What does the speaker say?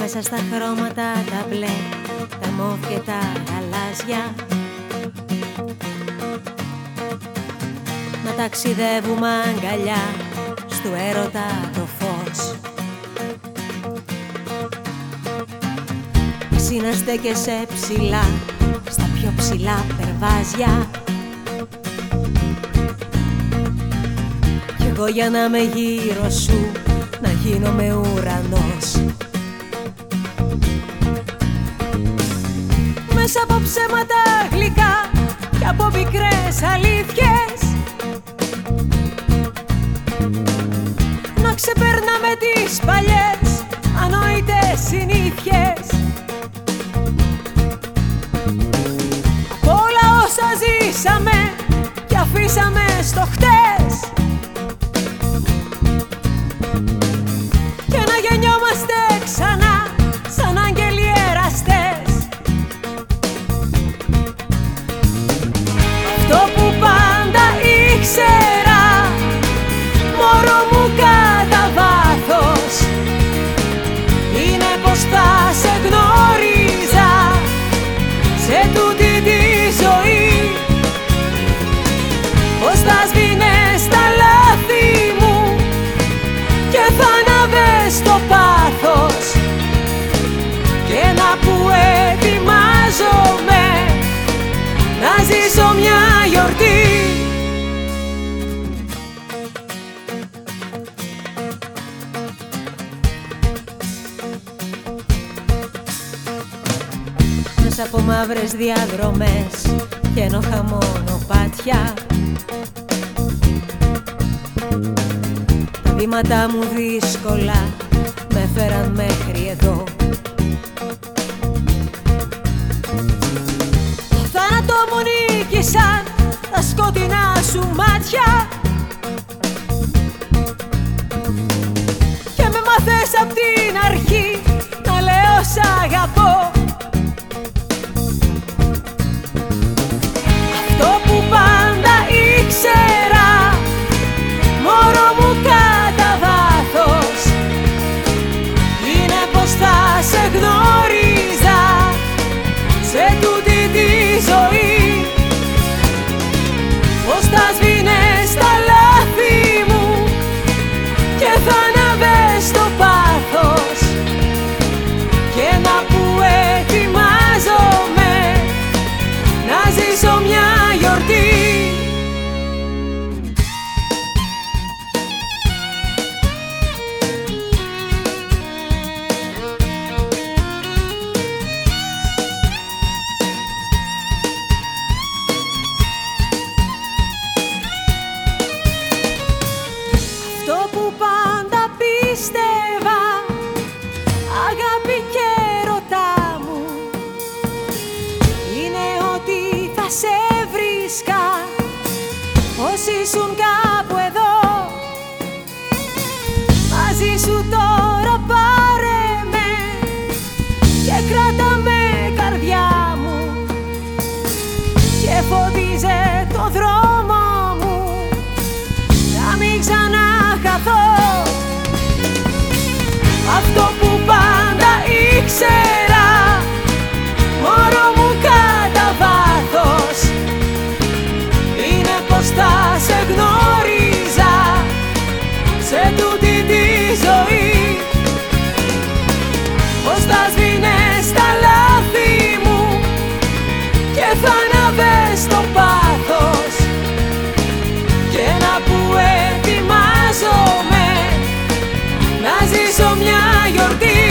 Μέσα στα χρώματα τα μπλε, τα μοβ και τα γαλάζια. Να ταξιδεύουμε αγκαλιά στο έρωτα το φως. Εσύ να στέκεσαι ψηλά στα πιο ψηλά περβάζια. Κι εγώ για να με γύρω σου να γίνομαι ουρανός από ψέματα γλυκά Σε τούτη από μαύρες διαδρομές και ένοχα μονοπάτια Τα βήματα μου δύσκολα με φέραν μέχρι εδώ. Το θάνατο μου νίκησαν τα σκοτεινά σου μάτια. Και με μαθες απ' την αρχή να λέω σ' αγαπώ σε βρίσκα. Ως ήσουν κάπου εδώ Μαζί σου τώρα θα αναβες το πάθος και να που ετοιμάζομαι να ζήσω μια γιορτή.